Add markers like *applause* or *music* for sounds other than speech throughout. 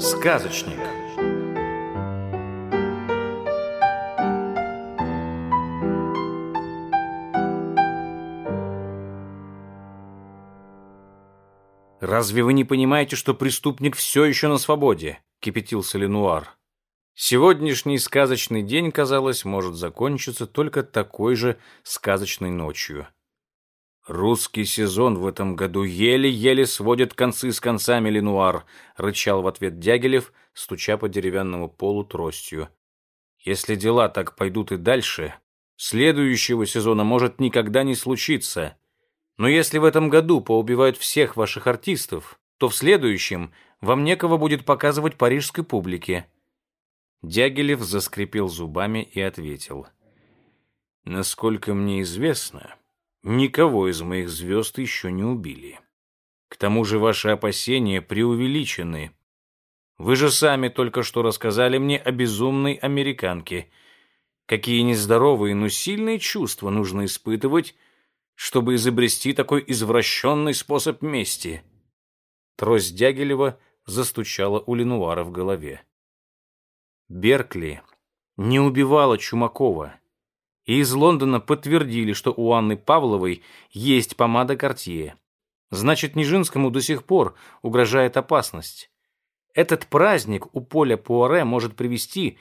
Сказочник «Разве вы не понимаете, что преступник все еще на свободе?» — кипятился Ленуар. Сегодняшний сказочный день, казалось, может закончиться только такой же сказочной ночью. «Русский сезон в этом году еле-еле сводит концы с концами, Ленуар», — рычал в ответ Дягилев, стуча по деревянному полу тростью. «Если дела так пойдут и дальше, следующего сезона может никогда не случиться. Но если в этом году поубивают всех ваших артистов, то в следующем вам некого будет показывать парижской публике». Дягилев заскрипел зубами и ответил. «Насколько мне известно...» Никого из моих звезд еще не убили. К тому же ваши опасения преувеличены. Вы же сами только что рассказали мне о безумной американке. Какие нездоровые, но сильные чувства нужно испытывать, чтобы изобрести такой извращенный способ мести. Трость Дягилева застучала у Ленуара в голове. Беркли не убивала Чумакова и из Лондона подтвердили, что у Анны Павловой есть помада Кортье. Значит, Нижинскому до сих пор угрожает опасность. Этот праздник у поля Пуаре может привести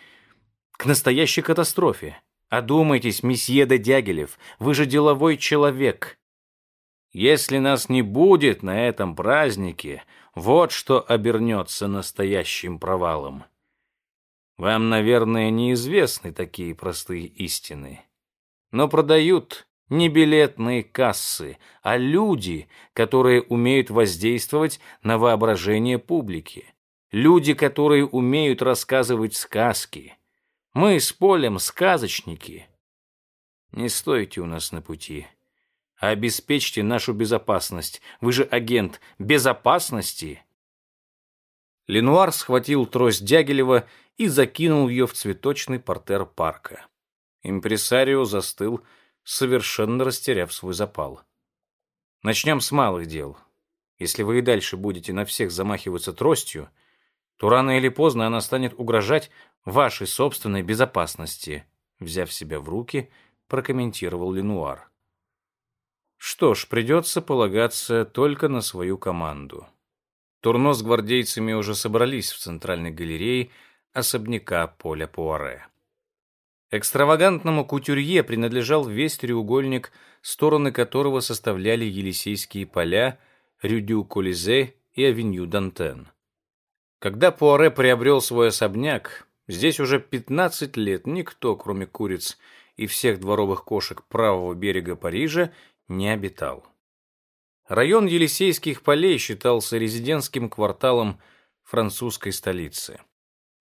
к настоящей катастрофе. Одумайтесь, месье де Дягилев, вы же деловой человек. Если нас не будет на этом празднике, вот что обернется настоящим провалом. Вам, наверное, неизвестны такие простые истины но продают не билетные кассы, а люди, которые умеют воздействовать на воображение публики. Люди, которые умеют рассказывать сказки. Мы с Полем сказочники. Не стойте у нас на пути. Обеспечьте нашу безопасность. Вы же агент безопасности. Ленуар схватил трость Дягилева и закинул ее в цветочный портер парка. Импресарио застыл, совершенно растеряв свой запал. Начнем с малых дел. Если вы и дальше будете на всех замахиваться тростью, то рано или поздно она станет угрожать вашей собственной безопасности, взяв себя в руки, прокомментировал Ленуар. Что ж, придется полагаться только на свою команду. Турно с гвардейцами уже собрались в центральной галерее особняка Поля Пуаре. Экстравагантному кутюрье принадлежал весь треугольник, стороны которого составляли Елисейские поля, Рюдю-Колизе и Авеню Дантен. Когда Пуаре приобрел свой особняк, здесь уже 15 лет никто, кроме куриц и всех дворовых кошек правого берега Парижа, не обитал. Район Елисейских полей считался резидентским кварталом французской столицы.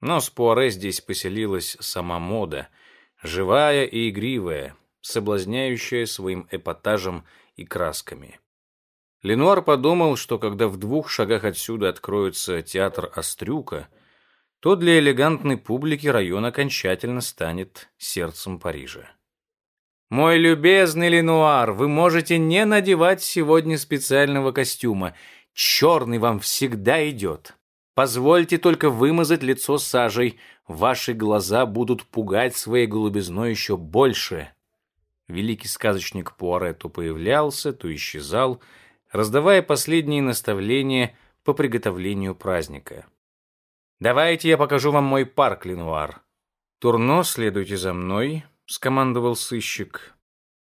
Но с Пуаре здесь поселилась сама мода – живая и игривая, соблазняющая своим эпатажем и красками. Ленуар подумал, что когда в двух шагах отсюда откроется театр Острюка, то для элегантной публики район окончательно станет сердцем Парижа. «Мой любезный Ленуар, вы можете не надевать сегодня специального костюма. Черный вам всегда идет. Позвольте только вымазать лицо сажей, ваши глаза будут пугать своей голубизной еще больше. Великий сказочник Пуаре то появлялся, то исчезал, раздавая последние наставления по приготовлению праздника. «Давайте я покажу вам мой парк, Ленуар». «Турно, следуйте за мной», — скомандовал сыщик.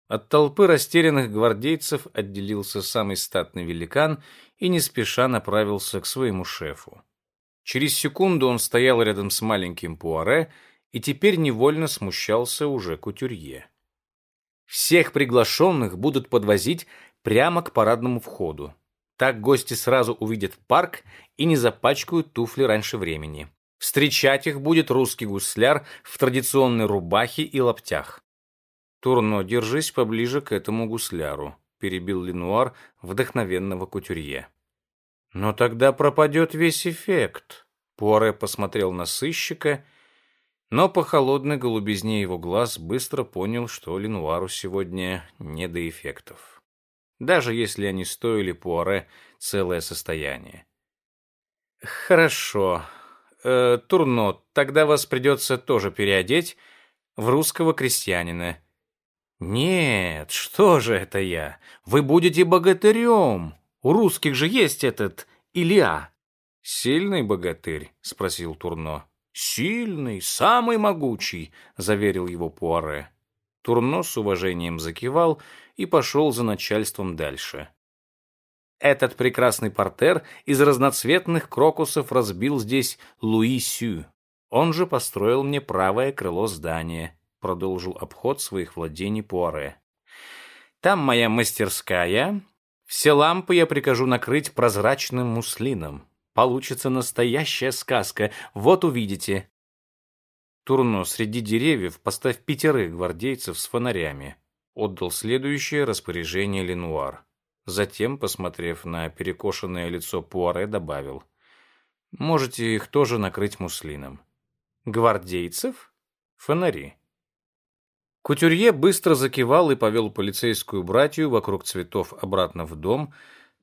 От толпы растерянных гвардейцев отделился самый статный великан и не спеша направился к своему шефу. Через секунду он стоял рядом с маленьким Пуаре и теперь невольно смущался уже кутюрье. Всех приглашенных будут подвозить прямо к парадному входу. Так гости сразу увидят парк и не запачкают туфли раньше времени. Встречать их будет русский гусляр в традиционной рубахе и лаптях. «Турно, держись поближе к этому гусляру», — перебил Ленуар вдохновенного кутюрье. Но тогда пропадет весь эффект. Пуаре посмотрел на сыщика, но по холодной голубизне его глаз быстро понял, что Ленуару сегодня не до эффектов. Даже если они стоили Пуаре целое состояние. «Хорошо. э, Турно, тогда вас придется тоже переодеть в русского крестьянина». «Нет, что же это я? Вы будете богатырем. У русских же есть этот Илья». «Сильный богатырь?» — спросил Турно. «Сильный, самый могучий», — заверил его Пуаре. Турно с уважением закивал и пошел за начальством дальше. Этот прекрасный портер из разноцветных крокусов разбил здесь Луи Сю. Он же построил мне правое крыло здания, продолжил обход своих владений Пуаре. Там моя мастерская. Все лампы я прикажу накрыть прозрачным муслином. Получится настоящая сказка. Вот увидите. Турно, среди деревьев поставь пятерых гвардейцев с фонарями. Отдал следующее распоряжение Ленуар. Затем, посмотрев на перекошенное лицо Пуаре, добавил. «Можете их тоже накрыть муслином». «Гвардейцев?» «Фонари». Кутюрье быстро закивал и повел полицейскую братью вокруг цветов обратно в дом,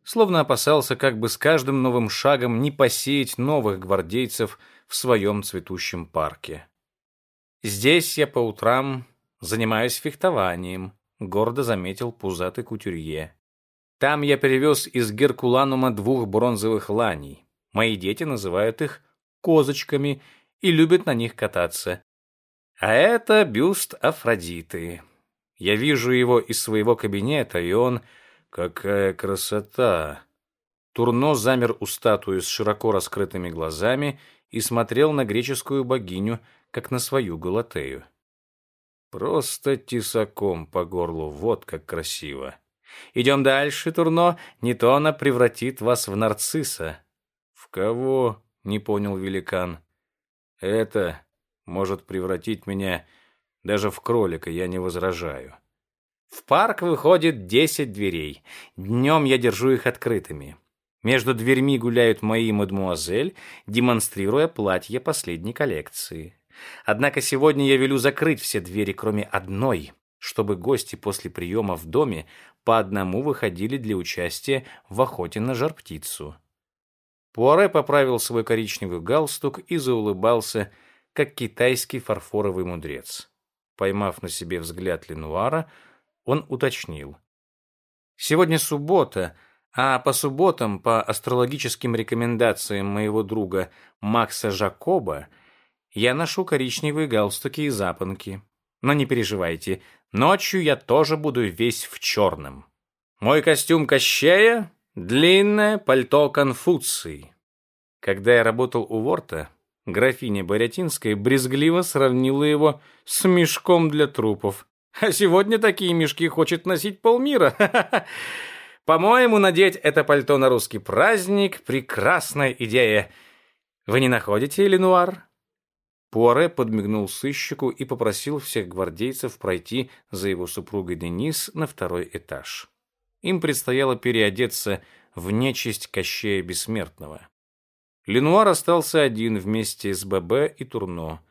словно опасался, как бы с каждым новым шагом не посеять новых гвардейцев в своем цветущем парке. «Здесь я по утрам занимаюсь фехтованием», — гордо заметил пузатый кутюрье. Там я привез из Геркуланума двух бронзовых ланей. Мои дети называют их козочками и любят на них кататься. А это бюст Афродиты. Я вижу его из своего кабинета, и он... Какая красота! Турно замер у статуи с широко раскрытыми глазами и смотрел на греческую богиню, как на свою Галатею. Просто тесаком по горлу, вот как красиво. Идем дальше, Турно, не то она превратит вас в нарцисса». «В кого?» — не понял великан. «Это может превратить меня даже в кролика, я не возражаю». В парк выходит десять дверей. Днем я держу их открытыми. Между дверьми гуляют мои мадмуазель, демонстрируя платье последней коллекции. Однако сегодня я велю закрыть все двери, кроме одной, чтобы гости после приема в доме по одному выходили для участия в охоте на жар-птицу. Пуаре поправил свой коричневый галстук и заулыбался, как китайский фарфоровый мудрец. Поймав на себе взгляд Ленуара, он уточнил. «Сегодня суббота, а по субботам, по астрологическим рекомендациям моего друга Макса Жакоба, я ношу коричневые галстуки и запонки. Но не переживайте, Ночью я тоже буду весь в черном. Мой костюм Кощея — длинное пальто Конфуции. Когда я работал у Ворта, графиня Борятинская брезгливо сравнила его с мешком для трупов. А сегодня такие мешки хочет носить полмира. *laughs* По-моему, надеть это пальто на русский праздник — прекрасная идея. Вы не находите, Ленуар? Пуаре подмигнул сыщику и попросил всех гвардейцев пройти за его супругой Денис на второй этаж. Им предстояло переодеться в нечисть Кощея Бессмертного. Ленуар остался один вместе с ББ и Турно.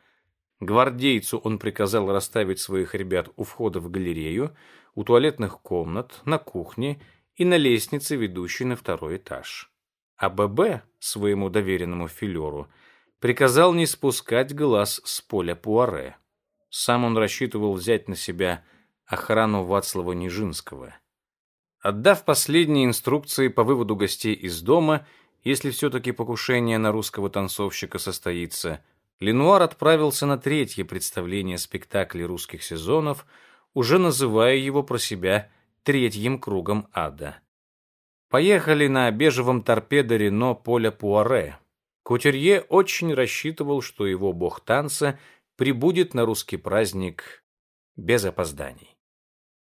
Гвардейцу он приказал расставить своих ребят у входа в галерею, у туалетных комнат, на кухне и на лестнице, ведущей на второй этаж. А ББ своему доверенному филеру – приказал не спускать глаз с поля Пуаре. Сам он рассчитывал взять на себя охрану Вацлава Нижинского. Отдав последние инструкции по выводу гостей из дома, если все-таки покушение на русского танцовщика состоится, Ленуар отправился на третье представление спектаклей русских сезонов, уже называя его про себя третьим кругом ада. Поехали на бежевом торпедо Рено поля Пуаре, Кутюрье очень рассчитывал, что его бог танца прибудет на русский праздник без опозданий.